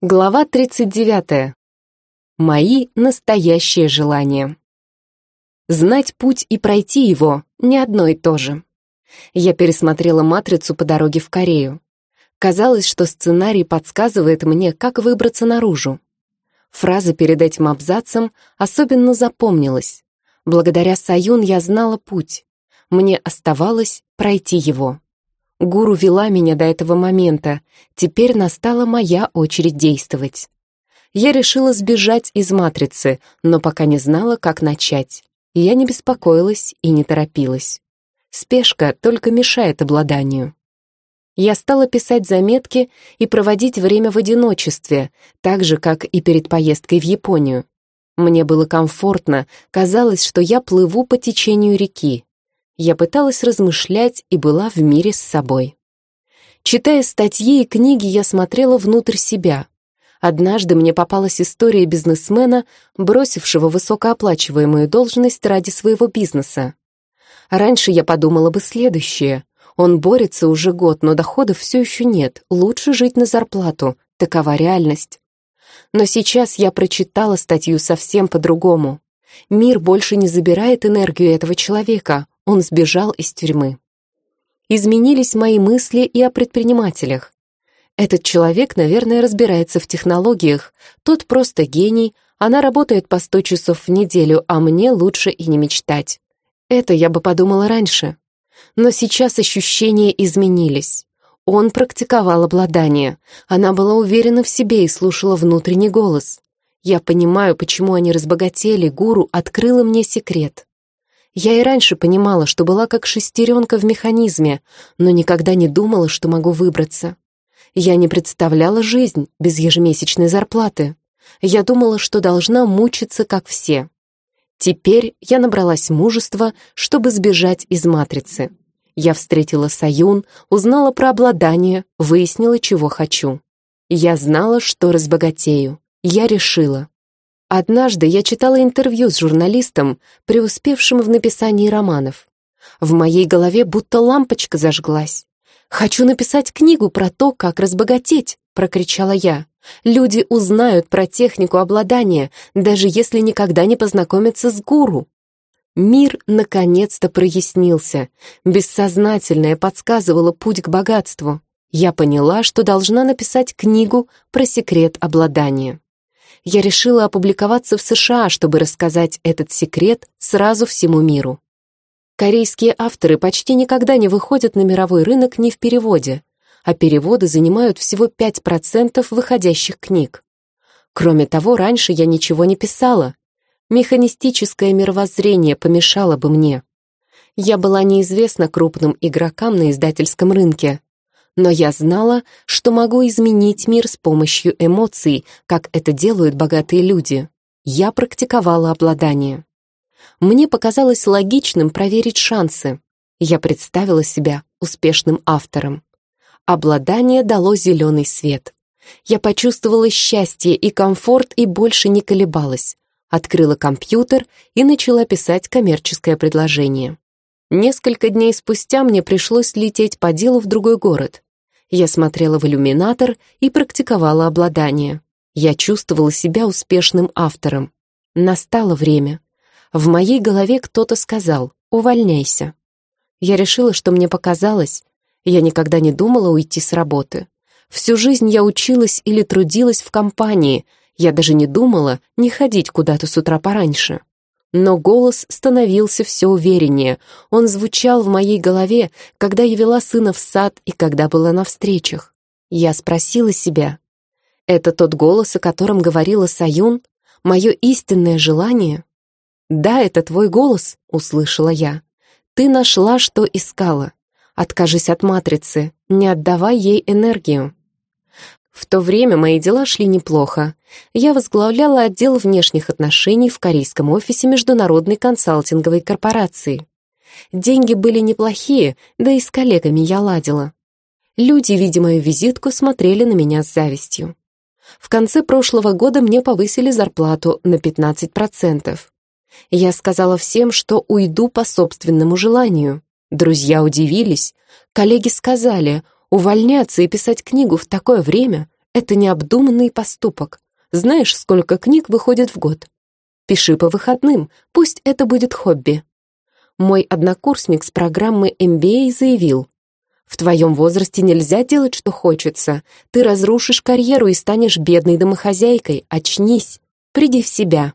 Глава 39. Мои настоящие желания. Знать путь и пройти его — не одно и то же. Я пересмотрела «Матрицу» по дороге в Корею. Казалось, что сценарий подсказывает мне, как выбраться наружу. Фраза перед этим абзацем особенно запомнилась. Благодаря Саюн я знала путь. Мне оставалось пройти его. Гуру вела меня до этого момента, теперь настала моя очередь действовать. Я решила сбежать из матрицы, но пока не знала, как начать. Я не беспокоилась и не торопилась. Спешка только мешает обладанию. Я стала писать заметки и проводить время в одиночестве, так же, как и перед поездкой в Японию. Мне было комфортно, казалось, что я плыву по течению реки. Я пыталась размышлять и была в мире с собой. Читая статьи и книги, я смотрела внутрь себя. Однажды мне попалась история бизнесмена, бросившего высокооплачиваемую должность ради своего бизнеса. Раньше я подумала бы следующее. Он борется уже год, но доходов все еще нет. Лучше жить на зарплату. Такова реальность. Но сейчас я прочитала статью совсем по-другому. Мир больше не забирает энергию этого человека, он сбежал из тюрьмы. Изменились мои мысли и о предпринимателях. Этот человек, наверное, разбирается в технологиях, тот просто гений, она работает по 100 часов в неделю, а мне лучше и не мечтать. Это я бы подумала раньше. Но сейчас ощущения изменились. Он практиковал обладание. Она была уверена в себе и слушала внутренний голос. Я понимаю, почему они разбогатели, гуру открыла мне секрет. Я и раньше понимала, что была как шестеренка в механизме, но никогда не думала, что могу выбраться. Я не представляла жизнь без ежемесячной зарплаты. Я думала, что должна мучиться, как все. Теперь я набралась мужества, чтобы сбежать из матрицы. Я встретила Саюн, узнала про обладание, выяснила, чего хочу. Я знала, что разбогатею. Я решила. Однажды я читала интервью с журналистом, преуспевшим в написании романов. В моей голове будто лампочка зажглась. «Хочу написать книгу про то, как разбогатеть», — прокричала я. «Люди узнают про технику обладания, даже если никогда не познакомятся с гуру». Мир наконец-то прояснился. Бессознательное подсказывало путь к богатству. Я поняла, что должна написать книгу про секрет обладания я решила опубликоваться в США, чтобы рассказать этот секрет сразу всему миру. Корейские авторы почти никогда не выходят на мировой рынок ни в переводе, а переводы занимают всего 5% выходящих книг. Кроме того, раньше я ничего не писала. Механистическое мировоззрение помешало бы мне. Я была неизвестна крупным игрокам на издательском рынке, но я знала, что могу изменить мир с помощью эмоций, как это делают богатые люди. Я практиковала обладание. Мне показалось логичным проверить шансы. Я представила себя успешным автором. Обладание дало зеленый свет. Я почувствовала счастье и комфорт и больше не колебалась. Открыла компьютер и начала писать коммерческое предложение. Несколько дней спустя мне пришлось лететь по делу в другой город. Я смотрела в иллюминатор и практиковала обладание. Я чувствовала себя успешным автором. Настало время. В моей голове кто-то сказал «увольняйся». Я решила, что мне показалось. Я никогда не думала уйти с работы. Всю жизнь я училась или трудилась в компании. Я даже не думала не ходить куда-то с утра пораньше. Но голос становился все увереннее. Он звучал в моей голове, когда я вела сына в сад и когда была на встречах. Я спросила себя, «Это тот голос, о котором говорила Саюн? Мое истинное желание?» «Да, это твой голос», — услышала я. «Ты нашла, что искала. Откажись от матрицы, не отдавай ей энергию». В то время мои дела шли неплохо. Я возглавляла отдел внешних отношений в корейском офисе Международной консалтинговой корпорации. Деньги были неплохие, да и с коллегами я ладила. Люди, видя мою визитку, смотрели на меня с завистью. В конце прошлого года мне повысили зарплату на 15%. Я сказала всем, что уйду по собственному желанию. Друзья удивились. Коллеги сказали — Увольняться и писать книгу в такое время — Это необдуманный поступок. Знаешь, сколько книг выходит в год? Пиши по выходным, пусть это будет хобби. Мой однокурсник с программы MBA заявил, «В твоем возрасте нельзя делать, что хочется. Ты разрушишь карьеру и станешь бедной домохозяйкой. Очнись, приди в себя».